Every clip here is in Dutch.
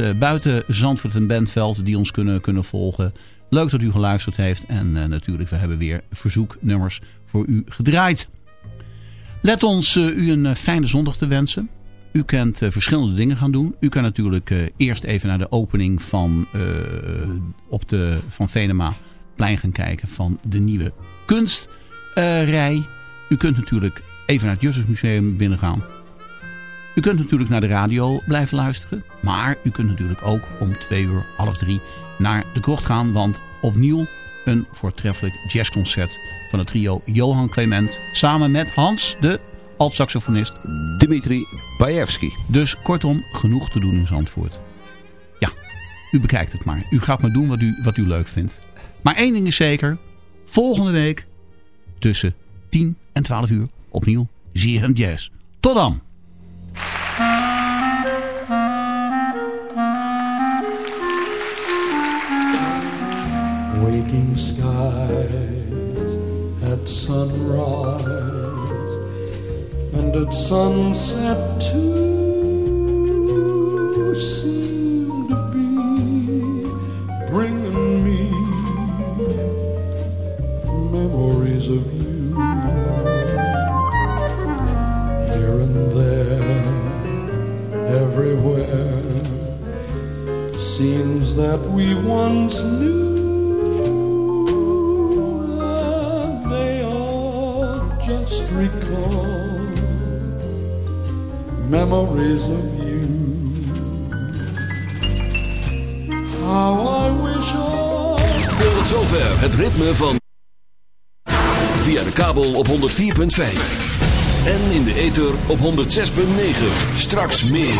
uh, buiten Zandvoort en Bentveld die ons kunnen, kunnen volgen. Leuk dat u geluisterd heeft. En uh, natuurlijk, we hebben weer verzoeknummers voor u gedraaid. Let ons uh, u een fijne zondag te wensen. U kunt verschillende dingen gaan doen. U kan natuurlijk eerst even naar de opening van, op de, van Venema plein gaan kijken van de nieuwe kunstrij. u kunt natuurlijk even naar het Justusmuseum binnengaan. U kunt natuurlijk naar de radio blijven luisteren. Maar u kunt natuurlijk ook om twee uur, half drie naar de krocht gaan. Want opnieuw een voortreffelijk jazzconcert van het trio Johan Clement. Samen met Hans, de alt-saxofonist. Dimitri Bajewski. Dus kortom, genoeg te doen in Zandvoort. Ja, u bekijkt het maar. U gaat maar doen wat u, wat u leuk vindt. Maar één ding is zeker. Volgende week tussen 10 en 12 uur opnieuw ZFM Jazz. Tot dan! Waking skies at sunrise and at sunset too seem to be bringing me memories of you scenes that we once knew and they all just recall memories of you how I wish I Tot zover het ritme van via de kabel op 104.5 en in de ether op 106.9. Straks meer.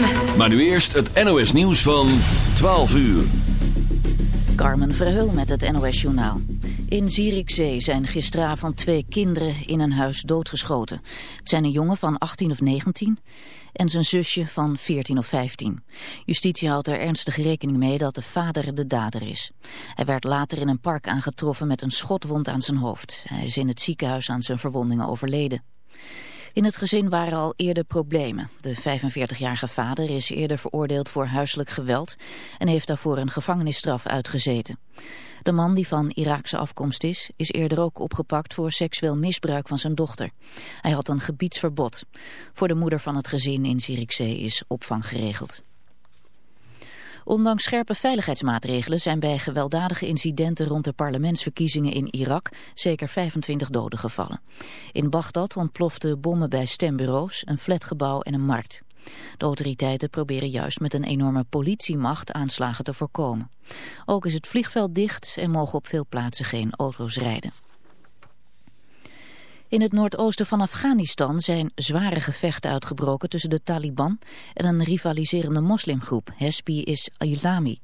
ZFM. Maar nu eerst het NOS nieuws van 12 uur. Carmen Verheul met het NOS Journaal. In Zierikzee zijn gisteravond twee kinderen in een huis doodgeschoten. Het zijn een jongen van 18 of 19 en zijn zusje van 14 of 15. Justitie houdt er ernstige rekening mee dat de vader de dader is. Hij werd later in een park aangetroffen met een schotwond aan zijn hoofd. Hij is in het ziekenhuis aan zijn verwondingen overleden. In het gezin waren al eerder problemen. De 45-jarige vader is eerder veroordeeld voor huiselijk geweld en heeft daarvoor een gevangenisstraf uitgezeten. De man die van Iraakse afkomst is, is eerder ook opgepakt voor seksueel misbruik van zijn dochter. Hij had een gebiedsverbod. Voor de moeder van het gezin in Zierikzee is opvang geregeld. Ondanks scherpe veiligheidsmaatregelen zijn bij gewelddadige incidenten rond de parlementsverkiezingen in Irak zeker 25 doden gevallen. In Bagdad ontploften bommen bij stembureaus, een flatgebouw en een markt. De autoriteiten proberen juist met een enorme politiemacht aanslagen te voorkomen. Ook is het vliegveld dicht en mogen op veel plaatsen geen auto's rijden. In het noordoosten van Afghanistan zijn zware gevechten uitgebroken tussen de Taliban en een rivaliserende moslimgroep, Hespi is Ilami.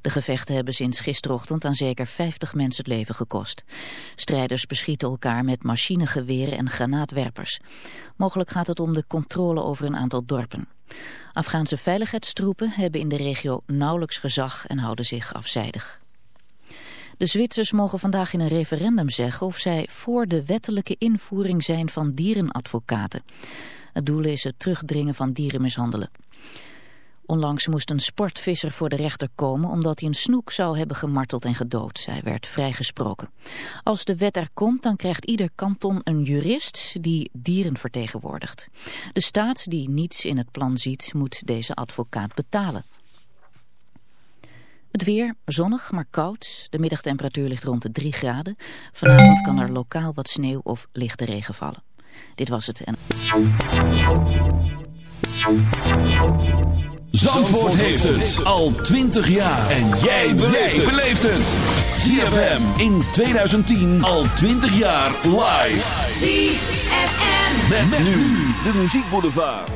De gevechten hebben sinds gisterochtend aan zeker 50 mensen het leven gekost. Strijders beschieten elkaar met machinegeweren en granaatwerpers. Mogelijk gaat het om de controle over een aantal dorpen. Afghaanse veiligheidstroepen hebben in de regio nauwelijks gezag en houden zich afzijdig. De Zwitsers mogen vandaag in een referendum zeggen of zij voor de wettelijke invoering zijn van dierenadvocaten. Het doel is het terugdringen van dierenmishandelen. Onlangs moest een sportvisser voor de rechter komen omdat hij een snoek zou hebben gemarteld en gedood. Hij werd vrijgesproken. Als de wet er komt, dan krijgt ieder kanton een jurist die dieren vertegenwoordigt. De staat die niets in het plan ziet, moet deze advocaat betalen. Het weer zonnig, maar koud. De middagtemperatuur ligt rond de 3 graden. Vanavond kan er lokaal wat sneeuw of lichte regen vallen. Dit was het. En... Zandvoort heeft het al 20 jaar. En jij beleeft het. ZFM in 2010 al 20 jaar live. ZFM. Met, met nu de muziekboulevard.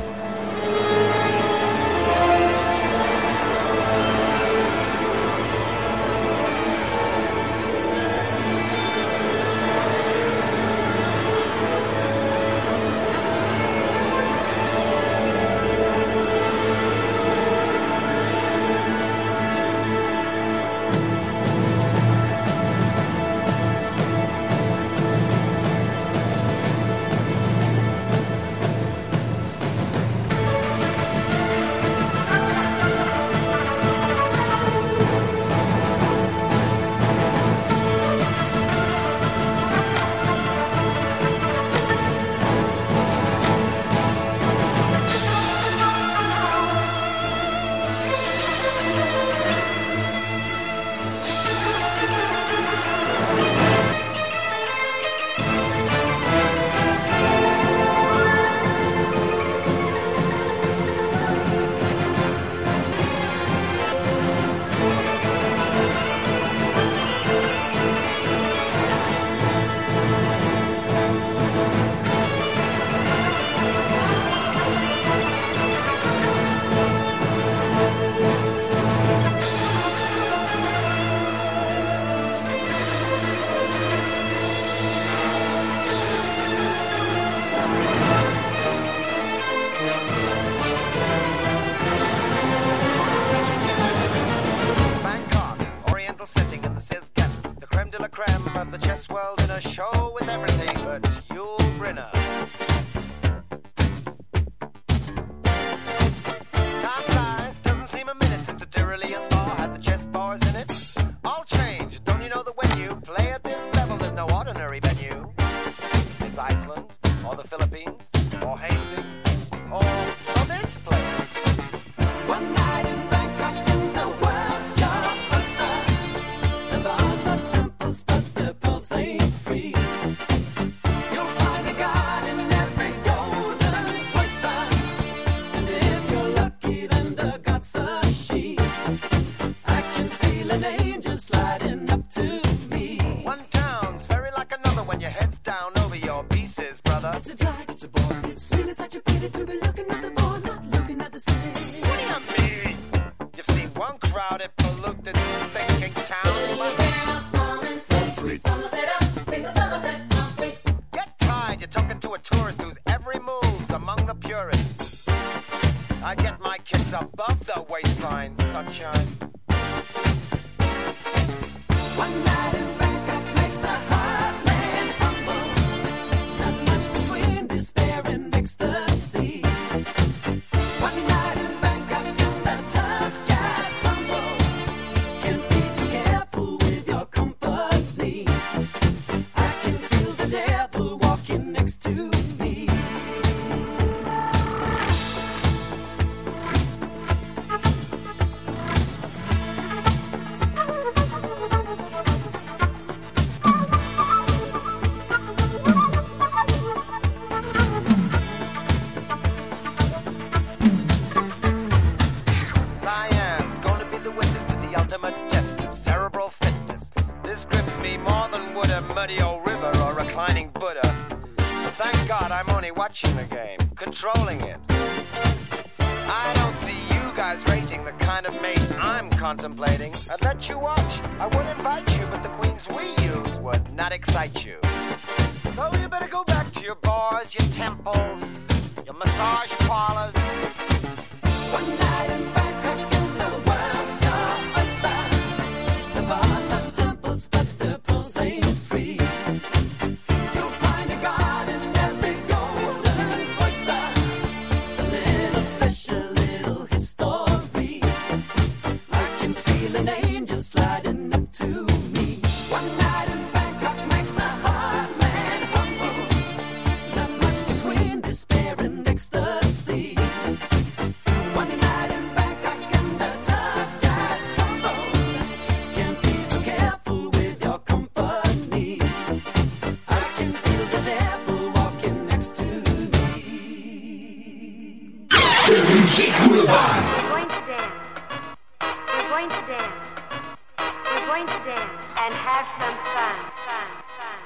And have some fun. Fun. Fun.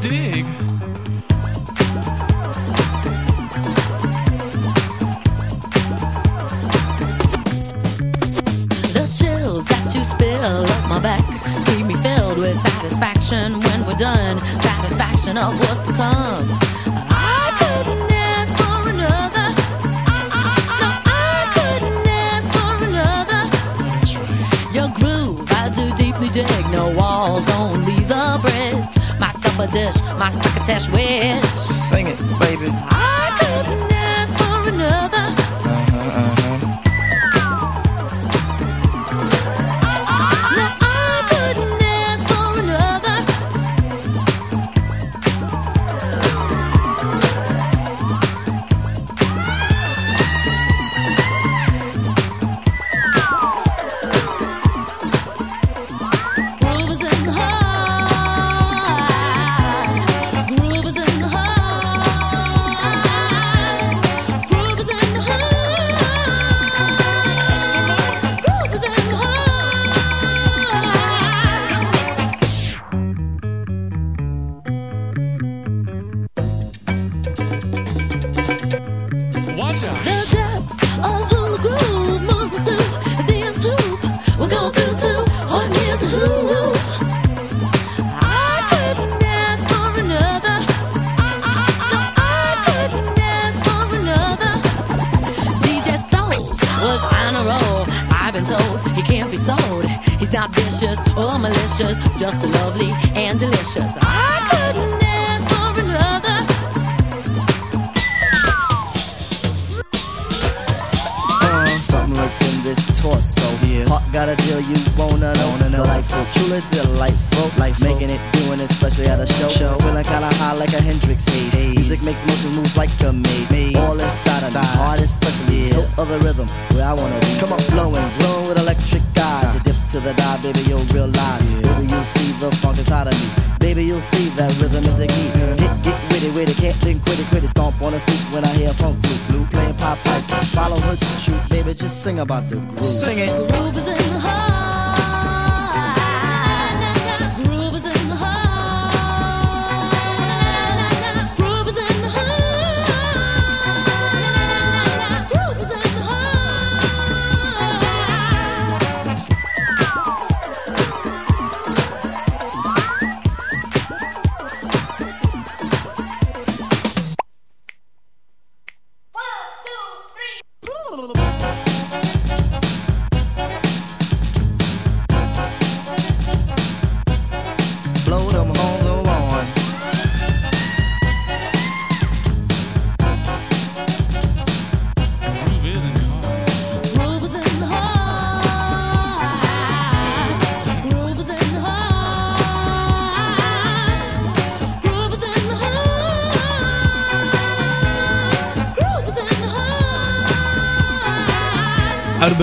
Dig. The chills that you spill up my back keep me filled with satisfaction when we're done. Satisfaction of what's to come. Dish, my succotash wish. Sing it, baby. I lovely and delicious. I couldn't ask for another. Uh, something lurks in this torso. Yeah. Heart got a deal you wanna know. Wanna know. Delightful, truly delightful. Life making it, doing it, especially at a show. show. Feeling kinda high like a Hendrix haze. haze. Music makes motion moves like a maze. maze. All inside of me, heart especially. Yeah. No other rhythm where I wanna be. Come up flowing, glowing to the dive, baby, you'll realize. Baby, you'll see the funk inside of me. Baby, you'll see that rhythm is the key. Get, get witty, witty, can't think, quit it, quit it. Stomp on the street when I hear funk blue, blue playing pop pipe. Follow her to shoot, baby, just sing about the groove. Sing it. Groove is in the heart.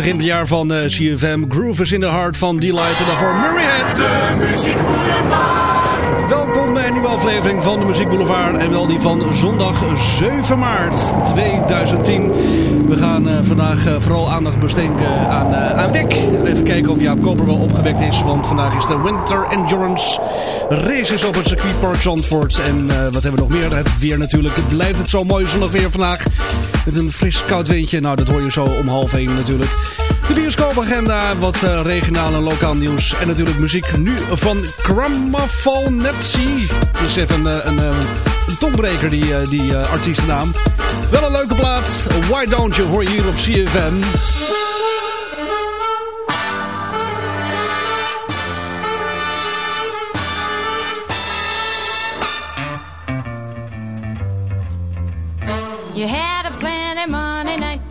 Uit het beginjaar van eh, CFM. Groove is in the Heart van Delight. En daarvoor Murrayhead. De Muziek Welkom bij een nieuwe aflevering van de Muziek Boulevard. En wel die van zondag 7 maart 2010. We gaan eh, vandaag eh, vooral aandacht besteden aan, aan. Even kijken of Jaap Koper wel opgewekt is. Want vandaag is de Winter Endurance Races op het circuitpark Zandvoort. En wat hebben we nog meer? Het weer natuurlijk. Het blijft het zo mooi zondag weer vandaag. Met een fris koud windje. Nou, dat hoor je zo om half één natuurlijk. De bioscoopagenda, wat eh, regionaal en lokaal nieuws. En natuurlijk muziek nu van Cramafalnetsi. Het is even een, een, een, een tongbreker, die, eh, die eh, artiestennaam. Wel een leuke plaat. Why Don't You hoor je hier op CFM.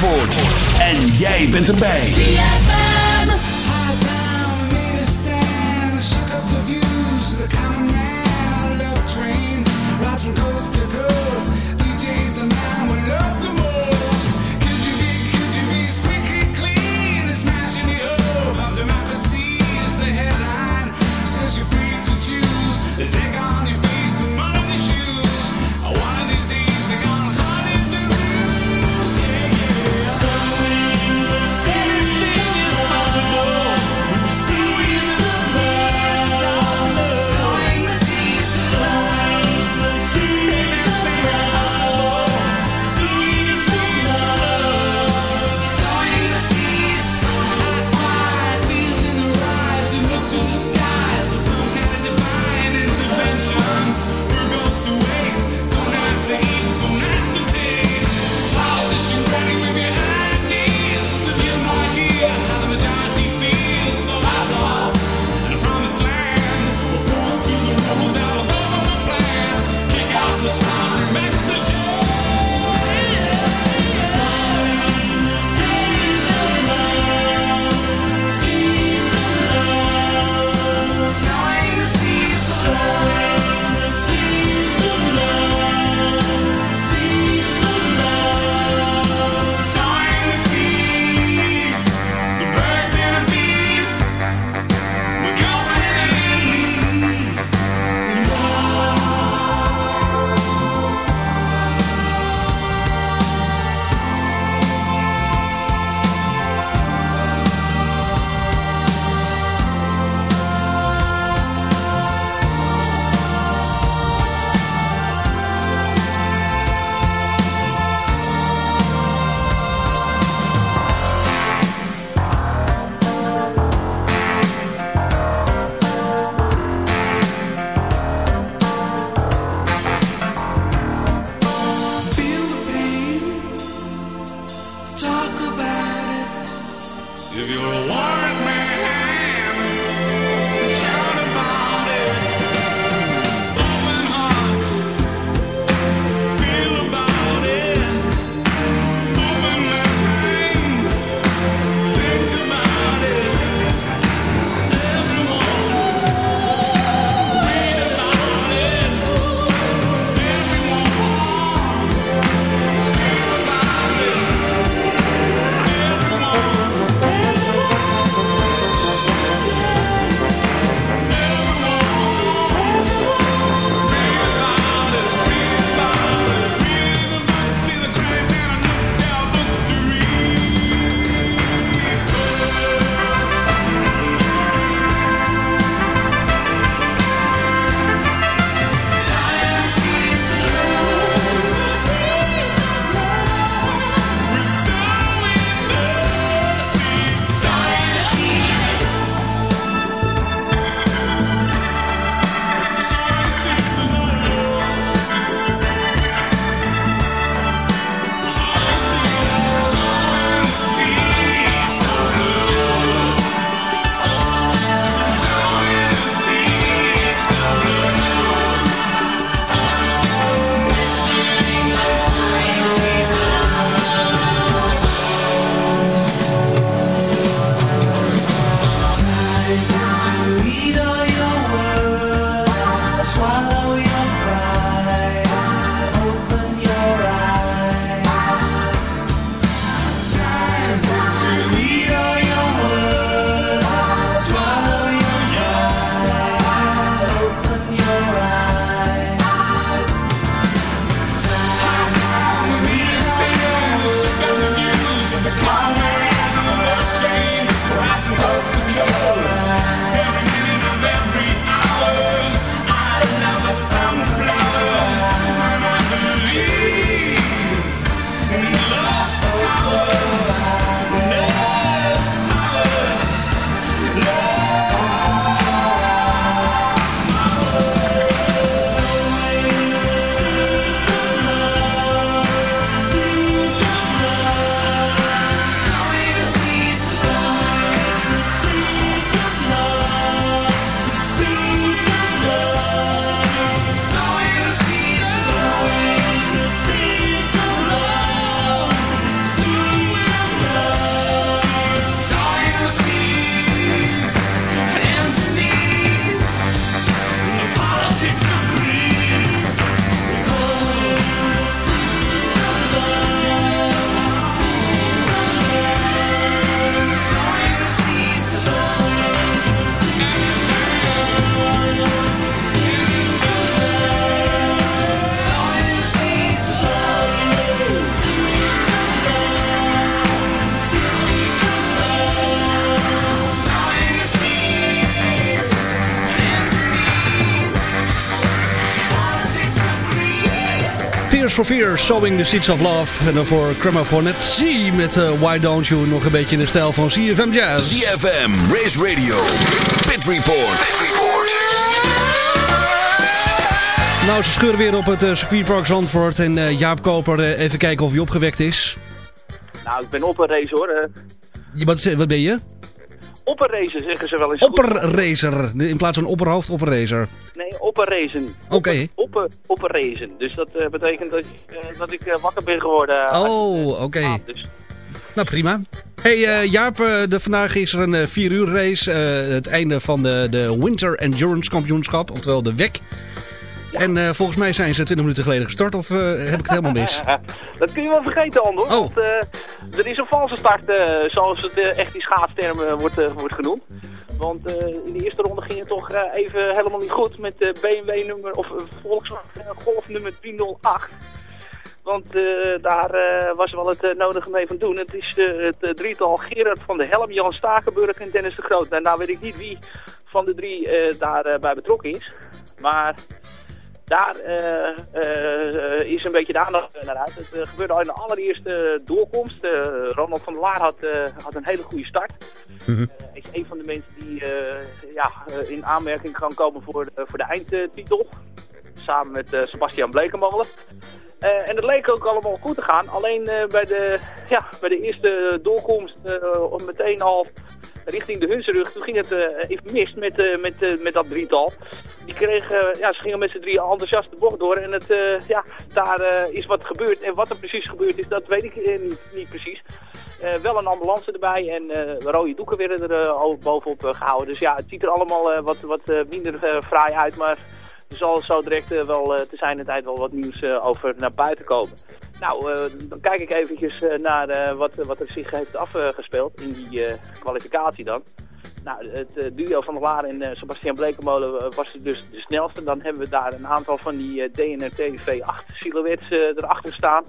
En jij bent erbij. For Fears, Sowing the Seeds of Love. En dan voor Chromophone C met eh, Why Don't You. Nog een beetje in de stijl van CFM Jazz. CFM, Race Radio, Pit Report. Pit Report. Nou, ze scheuren weer op het eh, circuitpark Zandvoort. En eh, Jaap Koper, even kijken of hij opgewekt is. Nou, ik ben op een race hoor. Je- Wat, wat ben je? Op een race zeggen ze wel eens. Opperracer. In plaats van opperhoofd, opperracer. Nee, op een racen. Oké. Op een, op een racen. Dus dat eh, betekent dat, eh, dat ik eh, wakker ben geworden. Oh, oké. ah, dus. Nou, prima. Hey Jaap, de, vandaag is er een 4 uur race. het einde van de, de Winter Endurance Kampioenschap, oftewel de WEC. En eh, volgens mij zijn ze 20 minuten geleden gestart, of eh, heb ik het helemaal mis? dat kun je wel vergeten, Andor. Oh. Want eh, er is een valse start, zoals het echt in schaatstermen wordt, wordt genoemd. Want in de eerste ronde ging het toch even helemaal niet goed met de BMW nummer, of Volkswagen Golf nummer 308. Want daar was wel het nodige mee van doen. Het is het drietal Gerard van der Helm, Jan Stakenburg en Dennis de Groot. En nou weet ik niet wie van de drie daarbij bij betrokken is. Maar daar eh, eh, is een beetje de aandacht naar uit. Het eh, gebeurde al in de allereerste doorkomst. Ronald van der Laar had, had een hele goede start. Mhm. is een van de mensen die ja, in aanmerking kan komen voor de, voor de eindtitel. Samen met Sebastian Blekemolen. En het leek ook allemaal goed te gaan. Alleen bij, de, ja, bij de eerste doorkomst om meteen al richting de Hunserug. Toen ging het eh, even mis met, eh, met, eh, met dat drietal. Die kregen, ja, ze gingen met z'n drieën enthousiast de bocht door. En het, ja, daar is wat gebeurd. En wat er precies gebeurd is, dat weet ik niet, niet precies. Wel een ambulance erbij en eh, rode doeken werden er bovenop eh, gehouden. Dus ja, het ziet er allemaal wat, wat minder fraai uit. Maar er zal zo direct eh, wel eh, te zijn de tijd wel wat nieuws eh, over naar buiten komen. Nou, dan kijk ik eventjes naar wat, wat er zich heeft afgespeeld in die kwalificatie dan. Nou, het duo van der Laar en Sebastian Blekemolen eh, was dus de snelste. Dan hebben we daar een aantal van die DNRT V8 silhouettes erachter staan.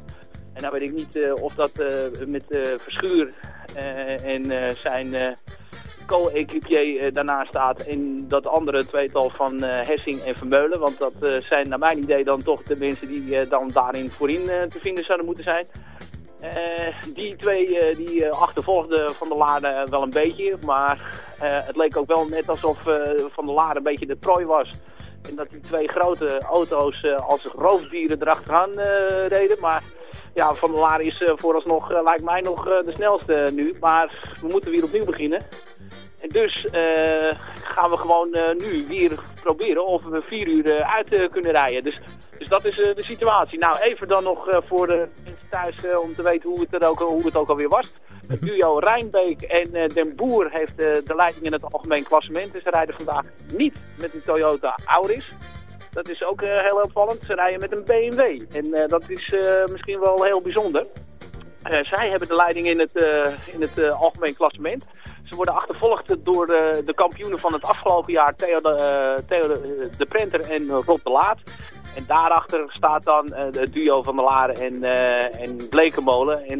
En nou weet ik niet of dat met Verschuur en zijn co-equipier eh, daarnaast staat. En dat andere tweetal van eh, Hessing en Vermeulen. Want dat eh, zijn naar mijn idee dan toch de mensen die dan daarin voorin te vinden zouden moeten zijn. Die twee eh, die achtervolgden Van der Lade wel een beetje. Maar het leek ook wel net alsof Van der Lade een beetje de prooi was. En dat die twee grote auto's als roofdieren erachteraan reden. Maar ja, Van der Laar is vooralsnog, lijkt mij nog de snelste nu. Maar we moeten weer opnieuw beginnen. En dus eh, gaan we gewoon eh, nu weer proberen of we vier uur eh, uit kunnen rijden. Dus, dus dat is de situatie. Nou, even dan nog voor de mensen thuis om te weten hoe het, er ook, hoe het ook alweer was. Het duo Rijnbeek en Den Boer heeft de leiding in het algemeen klassement. Dus ze rijden vandaag niet met een Toyota Auris. Dat is ook heel opvallend. Ze rijden met een BMW. En dat is misschien wel heel bijzonder. Zij hebben de leiding in het, in het algemeen klassement. Ze worden achtervolgd door de, de kampioenen van het afgelopen jaar, Theo de, eh, Theo de, de Prenter en Rob de Laat. En daarachter staat dan eh, het duo van de Laren en, eh en Blekenmolen. En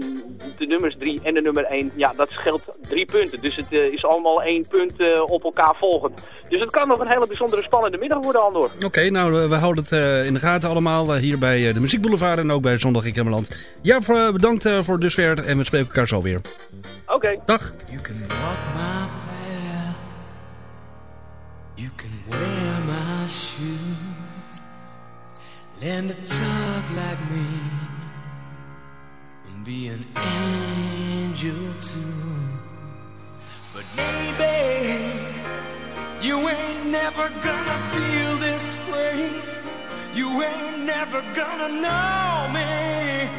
de nummers 3 en de nummer 1, ja, dat scheelt drie punten. Dus het eh, is allemaal één punt eh, op elkaar volgend. Dus het kan nog een hele bijzondere spannende middag worden, Andor. Oké, nou, eh, we houden het eh, in de gaten allemaal. eh, hier bij eh, de Muziekboulevard en ook bij Zondag in Kemmerland. Ja, voor, eh, bedankt eh, voor dusver en we spreken elkaar zo weer. Oké. Dag. You can walk my path. You can wear Learn to talk like me. And be an angel too. But baby, you ain't never gonna feel this way. You ain't never gonna know me.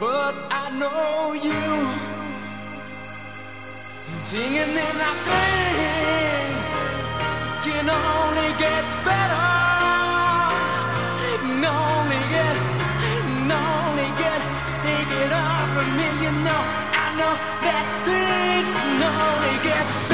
But I know you. Singing in our thing can only get better. That things can only get better.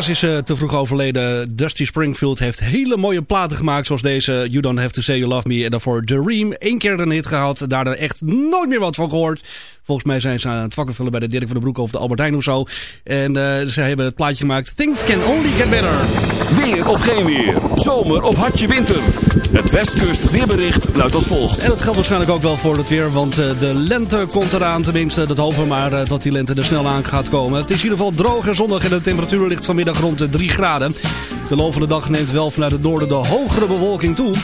Helaas is ze te vroeg overleden. Dusty Springfield heeft hele mooie platen gemaakt. Zoals deze You Don't Have To Say You Love Me. En daarvoor Dream. Eén keer een hit gehaald. Daarna echt nooit meer wat van gehoord. Volgens mij zijn ze aan het vakken vullen bij de Dirk van den Broek of de Albert Heijn of zo. En eh, ze hebben het plaatje gemaakt. Things Can Only Get Better. Weer of geen weer. Zomer of hartje winter. Het Westkust weerbericht luidt als volgt. En dat geldt waarschijnlijk ook wel voor het weer. Want eh, de lente komt eraan. Tenminste, dat hopen we maar eh, dat die lente er snel aan gaat komen. Het is in ieder geval droog en zonnig. En de temperatuur ligt vanmiddag rond de 3 graden. De loop van de dag neemt wel vanuit het noorden de hogere bewolking toe.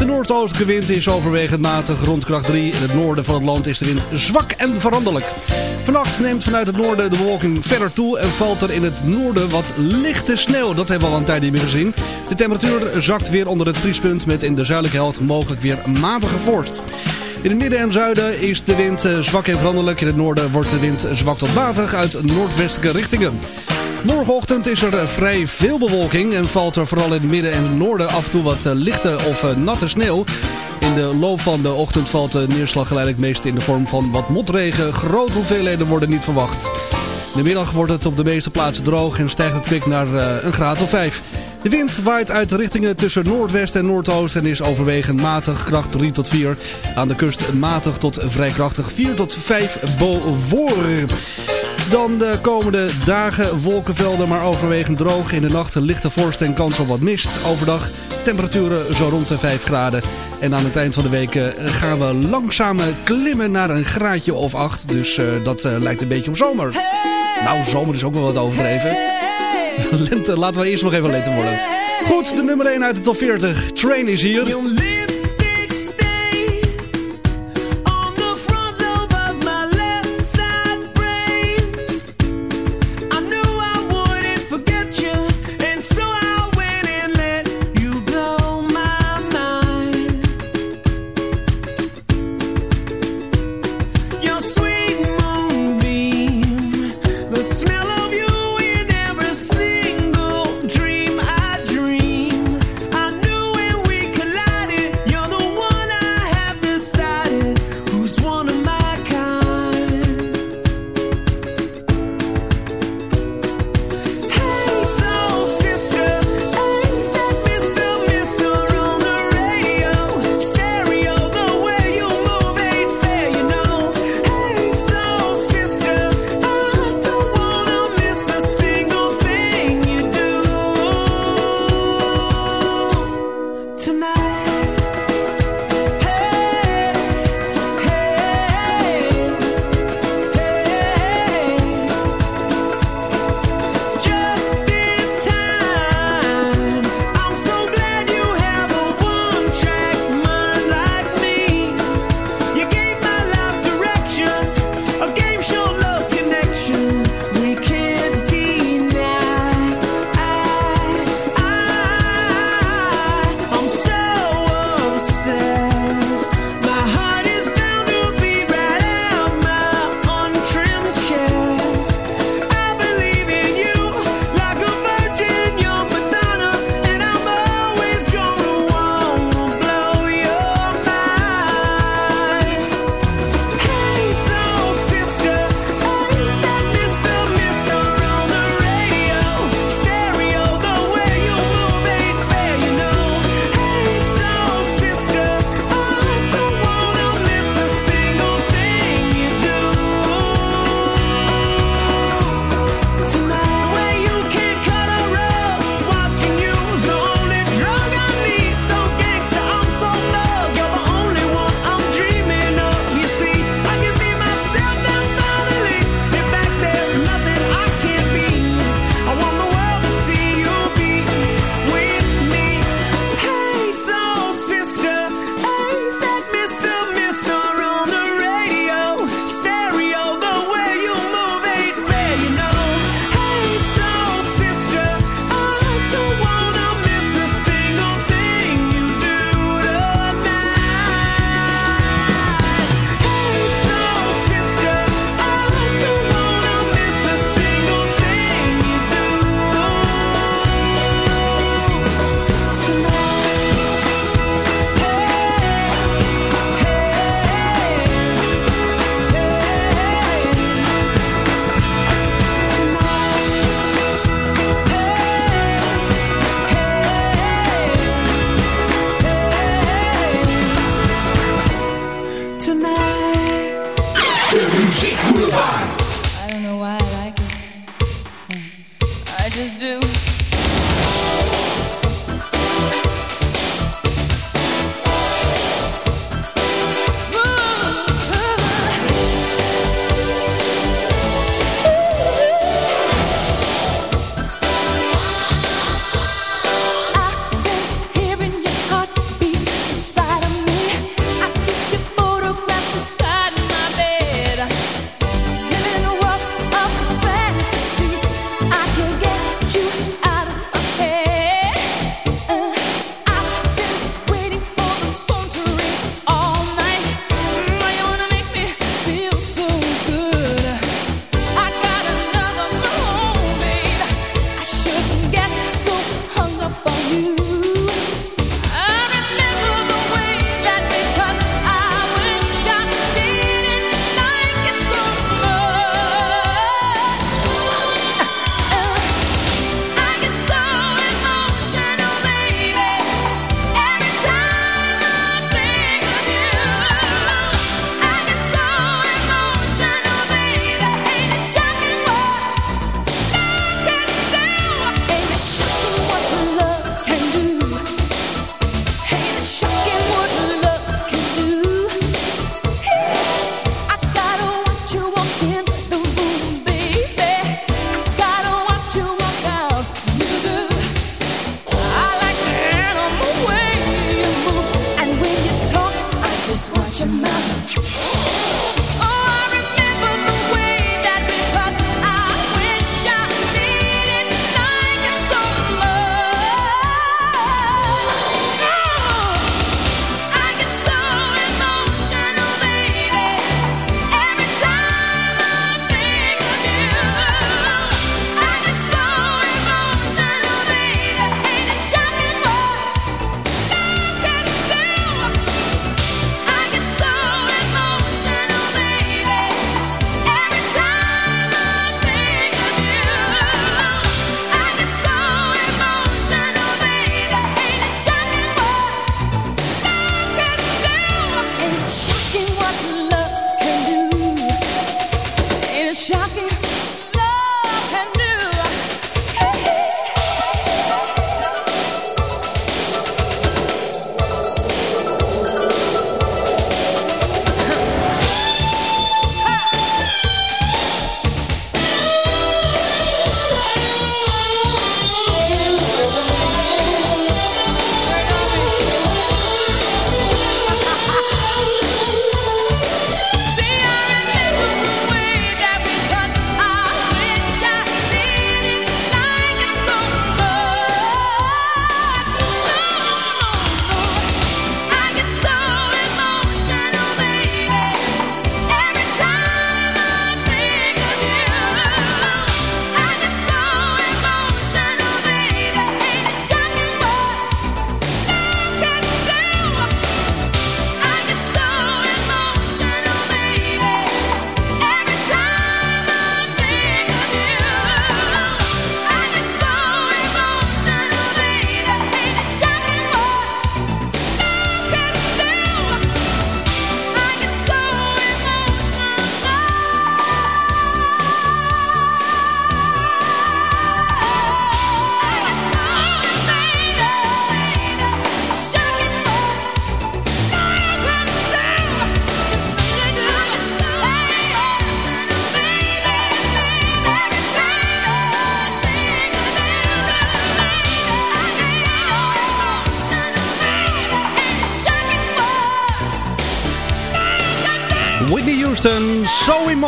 De noordoostelijke wind is overwegend matig rond kracht 3. In het noorden van het land is de wind zwak en veranderlijk. Vannacht neemt vanuit het noorden de bewolking verder toe en valt er in het noorden wat lichte sneeuw. Dat hebben we al een tijd niet meer gezien. De temperatuur zakt weer onder het vriespunt met in de zuidelijke helft mogelijk weer matige vorst. In het midden en zuiden is de wind eh, zwak en veranderlijk. In het noorden wordt de wind zwak tot matig uit noordwestelijke richtingen. Morgenochtend is er eh, vrij veel bewolking en valt er vooral in het midden en noorden af en toe wat eh, lichte of eh, natte sneeuw. In de loop van de ochtend valt de neerslag geleidelijk meest in de vorm van wat motregen. Grote hoeveelheden worden niet verwacht. In de middag wordt het op de meeste plaatsen droog en stijgt het kwik naar een graad of 5. De wind waait uit de richtingen tussen noordwest en noordoost en is overwegend matig, kracht 3 tot 4. Aan de kust matig tot vrij krachtig 4 tot 5 boven. Dan de komende dagen wolkenvelden, maar overwegend droog. In de nacht lichte vorst en kans op wat mist. Overdag temperaturen zo rond de 5 graden. En aan het eind van de week eh, gaan we langzaam eh, klimmen naar een graadje of 8. Dus eh, dat lijkt een beetje op zomer. Nou, zomer is ook wel wat overdreven. Lente, laten we eerst nog even lente worden. Goed, de nummer 1 uit de top 40. Train is hier.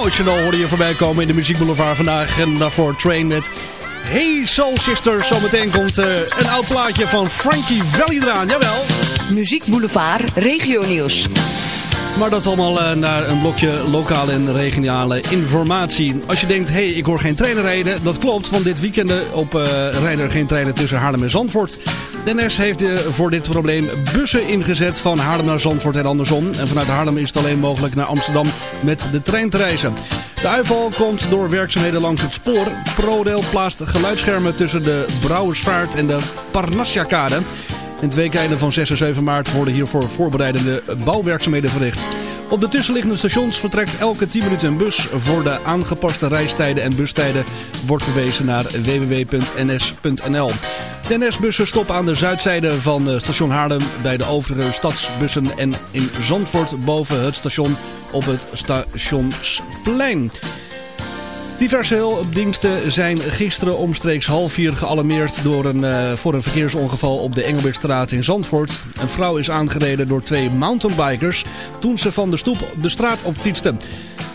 Emotional hoorde je voorbij komen in de Muziek Boulevard vandaag. En daarvoor Train met Hey Soul Sister. Zometeen komt eh, een oud plaatje van Frankie Valli eraan, jawel. Muziek Boulevard Regio Nieuws. Maar dat allemaal eh, naar een blokje lokale en regionale informatie. Als je denkt, hé, hey, ik hoor geen treinen rijden. Dat klopt, want dit weekend op eh, rijden er geen treinen tussen Haarlem en Zandvoort. De NS heeft voor dit probleem bussen ingezet van Haarlem naar Zandvoort en andersom. En vanuit Haarlem is het alleen mogelijk naar Amsterdam met de trein te reizen. De uitval komt door werkzaamheden langs het spoor. ProRail plaatst geluidsschermen tussen de Brouwersvaart en de Parnassia-kade. In het weekende van 6 en 7 maart worden hiervoor voorbereidende bouwwerkzaamheden verricht. Op de tussenliggende stations vertrekt elke 10 minuten een bus. Voor de aangepaste reistijden en bustijden wordt verwezen naar www.ns.nl. De NS-bussen stoppen aan de zuidzijde van eh, station Haarlem bij de overige stadsbussen en in Zandvoort boven het station op het stationsplein. Diverse hulpdiensten zijn gisteren omstreeks half vier gealarmeerd door een, eh, voor een verkeersongeval op de Engelbertstraat in Zandvoort. Een vrouw is aangereden door twee mountainbikers toen ze van de stoep de straat op fietsten.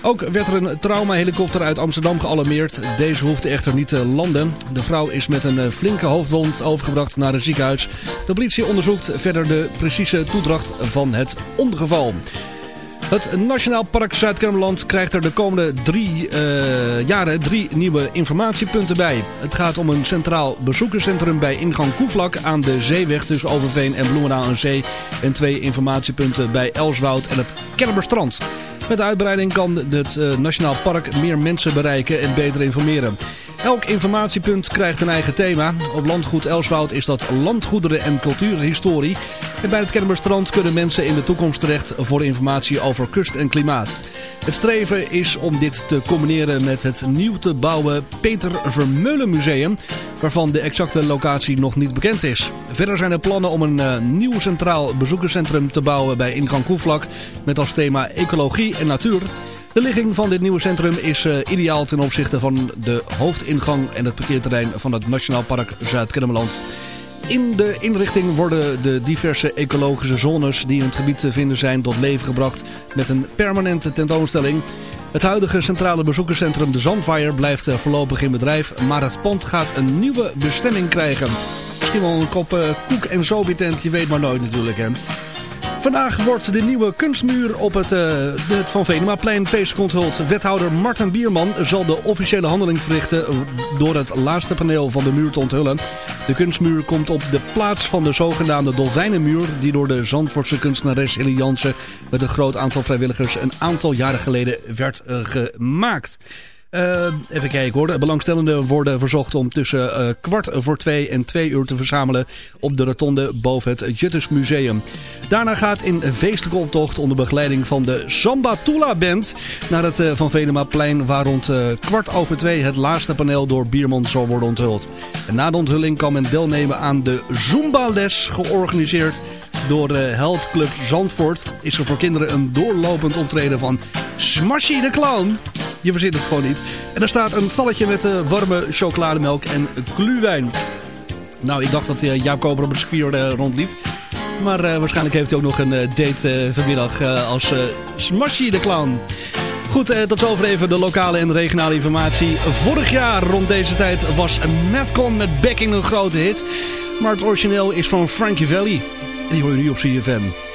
Ook werd er een traumahelikopter uit Amsterdam gealarmeerd. Deze hoefde echter niet te landen. De vrouw is met een eh, flinke hoofdwond overgebracht naar het ziekenhuis. De politie onderzoekt verder de precieze toedracht van het ongeval. Het Nationaal Park Zuid-Kennemerland krijgt er de komende drie eh, jaren drie nieuwe informatiepunten bij. Het gaat om een centraal bezoekerscentrum bij ingang Koevlak aan de zeeweg tussen Overveen en Bloemendaal aan Zee. En twee informatiepunten bij Elswoud en het Kennemerstrand. Met de uitbreiding kan het eh, Nationaal Park meer mensen bereiken en beter informeren. Elk informatiepunt krijgt een eigen thema. Op landgoed Elswoud is dat landgoederen en cultuurhistorie. En bij het Kennemerstrand kunnen mensen in de toekomst terecht voor informatie over kust en klimaat. Het streven is om dit te combineren met het nieuw te bouwen Peter Vermeulen Museum, waarvan de exacte locatie nog niet bekend is. Verder zijn er plannen om een eh, nieuw centraal bezoekerscentrum te bouwen bij ingang Koevlak met als thema ecologie en natuur. De ligging van dit nieuwe centrum is eh, ideaal ten opzichte van de hoofdingang en het parkeerterrein van het Nationaal Park Zuid-Kennemerland. In de inrichting worden de diverse ecologische zones die in het gebied te vinden zijn tot leven gebracht met een permanente tentoonstelling. Het huidige centrale bezoekerscentrum De Zandwaaier blijft eh, voorlopig in bedrijf, maar het pand gaat een nieuwe bestemming krijgen. Misschien wel een kop eh, koek en zobitent, je weet maar nooit natuurlijk hè. Vandaag wordt de nieuwe kunstmuur op het, eh, het Van Venemaplein feest. Wethouder Martin Bierman zal de officiële handeling verrichten door het laatste paneel van de muur te onthullen. De kunstmuur komt op de plaats van de zogenaamde Dolfijnenmuur die door de Zandvoortse kunstenares Elie Jansen met een groot aantal vrijwilligers een aantal jaren geleden werd eh, gemaakt. Eh, even kijken hoor. De belangstellenden worden verzocht om tussen eh, kwart voor twee en twee uur te verzamelen op de rotonde boven het Jutters Museum. Daarna gaat in feestelijke optocht onder begeleiding van de Samba Tula Band naar het eh, Van Venemaplein waar rond kwart over twee het laatste paneel door Bierman zal worden onthuld. En na de onthulling kan men deelnemen aan de Zumba les georganiseerd door de Held Club Zandvoort. Is er voor kinderen een doorlopend optreden van Smashy de Clown. Je verzint het gewoon niet. En er staat een stalletje met uh, warme chocolademelk en gluwijn. Nou, ik dacht dat uh, Jaap Koper op het squier uh, rondliep. Maar waarschijnlijk heeft hij ook nog een date vanmiddag als Smashy de Clown. Goed, tot zover even de lokale en regionale informatie. Vorig jaar rond deze tijd was Madcon met Backing een grote hit. Maar het origineel is van Frankie Valli. En die hoor je nu op CFM.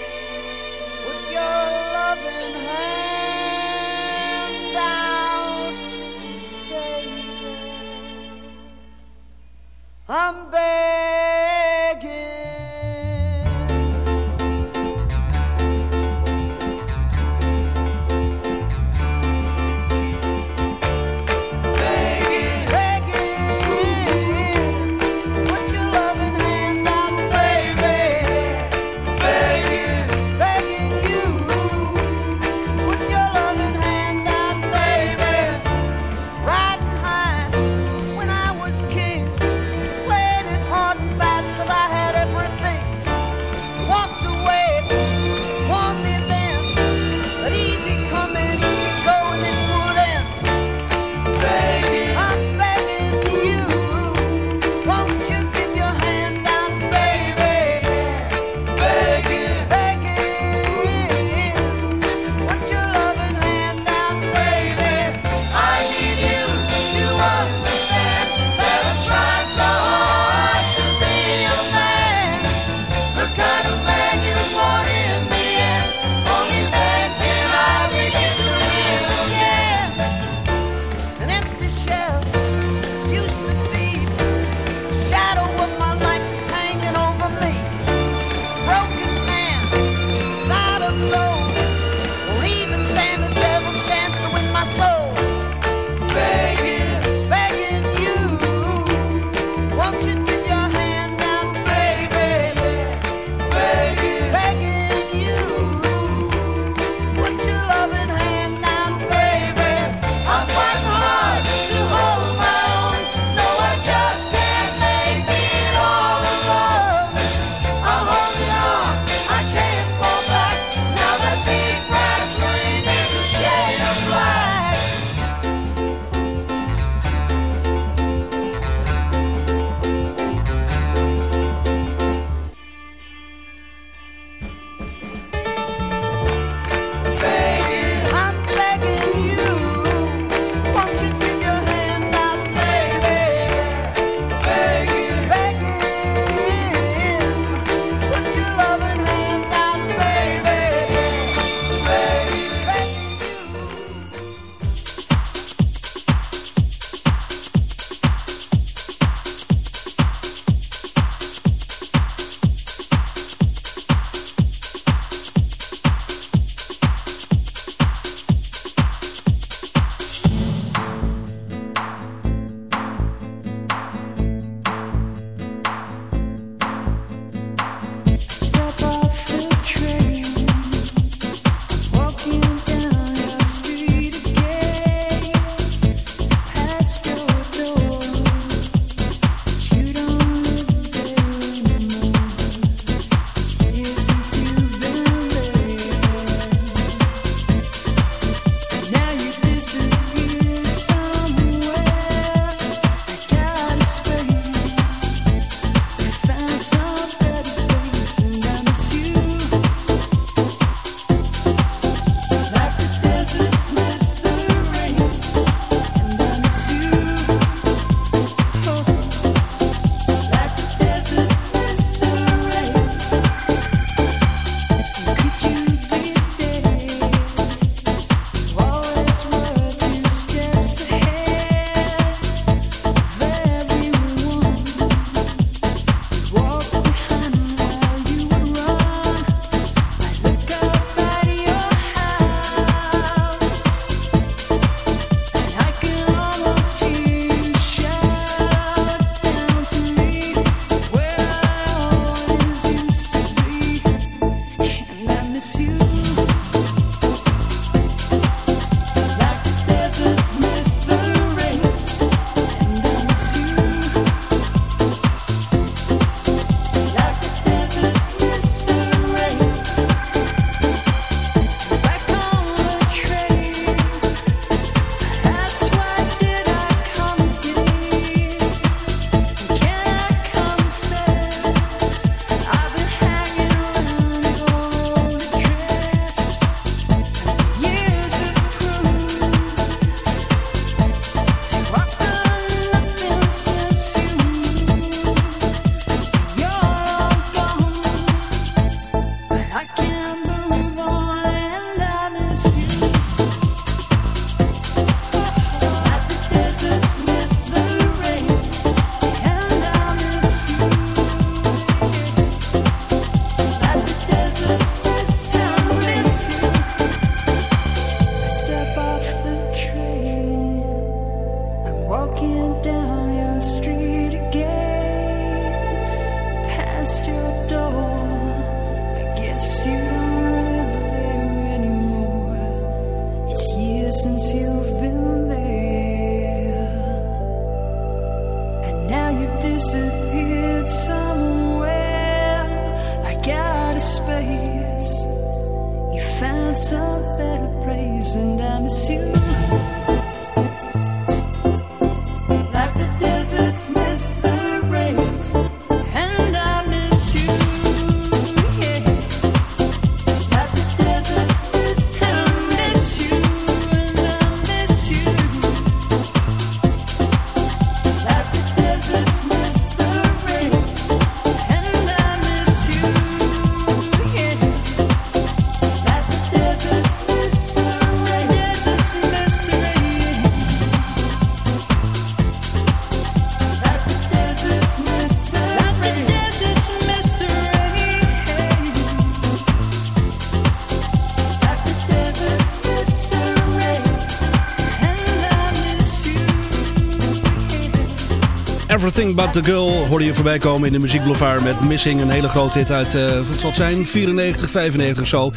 Everything But The Girl hoorde je voorbij komen in de Muziek Boulevard met Missing. Een hele grote hit uit, eh, wat zal het zijn, 94, 95 zo.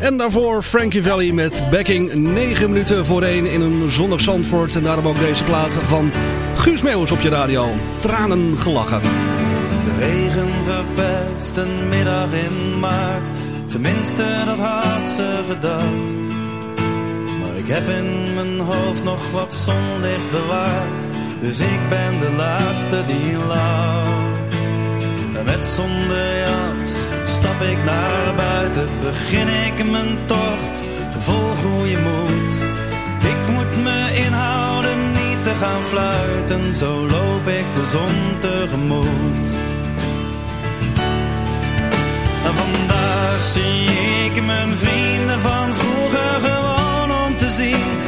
En daarvoor Frankie Valli met backing 9 minuten voor 1 in een zonnig Zandvoort. En daarom ook deze plaat van Guus Meeuwis op je radio. Tranen gelachen. De regen verpest een middag in maart. Tenminste, dat had ze gedacht. Maar ik heb in mijn hoofd nog wat zonlicht bewaard. Dus ik ben de laatste die lacht. En met zonder jas stap ik naar buiten. Begin ik mijn tocht vol goede moed. Ik moet me inhouden niet te gaan fluiten. Zo loop ik de zon tegemoet. En vandaag zie ik mijn vrienden van vroeger gewoon om te zien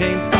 Geen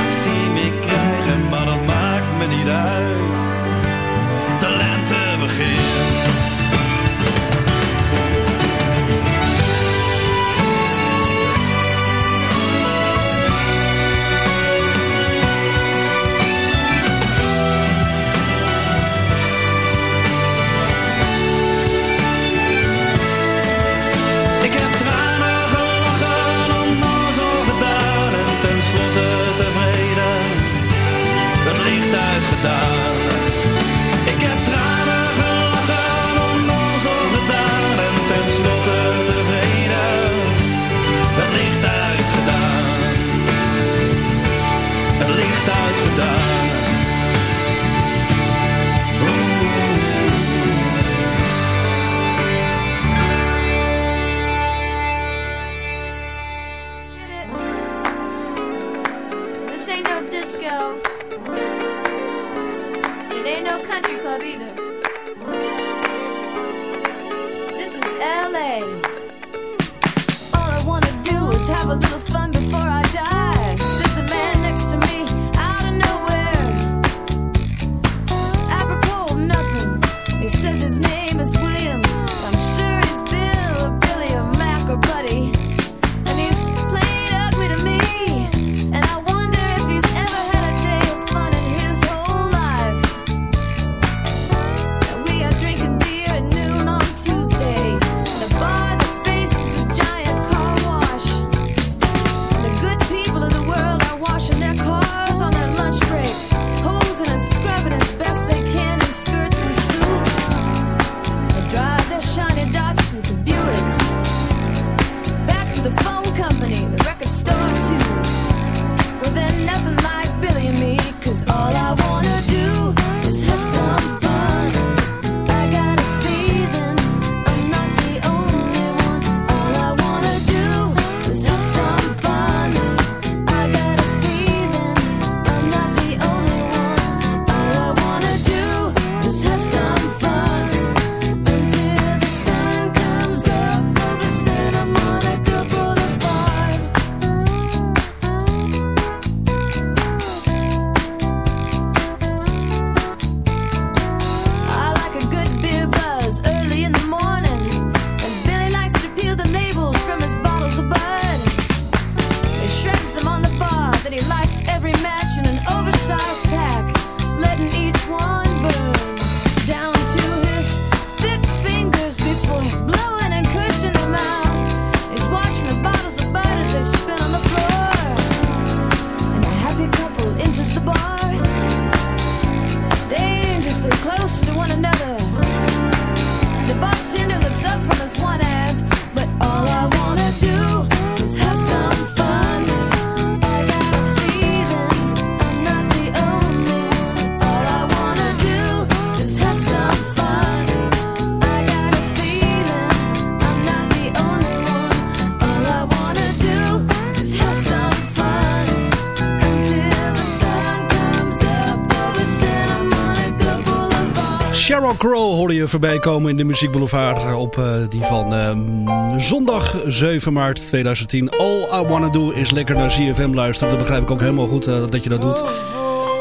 Crow hoorde je voorbij komen in de Muziek Boulevard op eh, die van ehm, zondag 7 maart 2010. All I Wanna Do is lekker naar ZFM luisteren. Dat begrijp ik ook helemaal goed eh, dat je dat doet.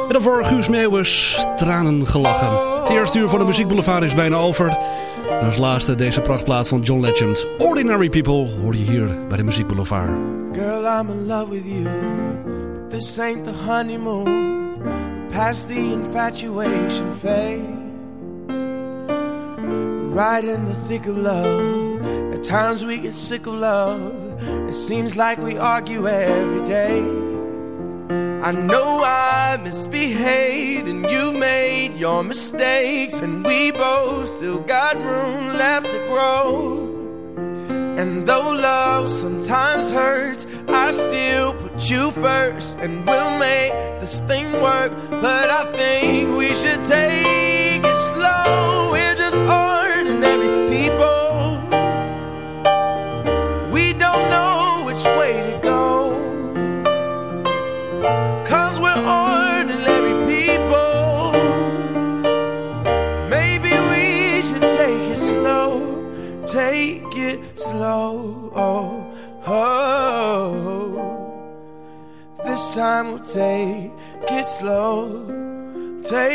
En daarvoor Guus Meeuwers, tranen gelachen. Het eerste uur van de Muziek Boulevard is bijna over. En als laatste deze prachtplaat van John Legend. Ordinary People hoor je hier bij de Muziek Boulevard. Girl, I'm in love with you. This ain't the honeymoon. Past the infatuation phase. Right in the thick of love. At times we get sick of love. It seems like we argue every day. I know I misbehaved and you made your mistakes. And we both still got room left to grow. And though love sometimes hurts, I still put you first. And we'll make this thing work. But I think we should take it slow. Time we'll take it slow. Take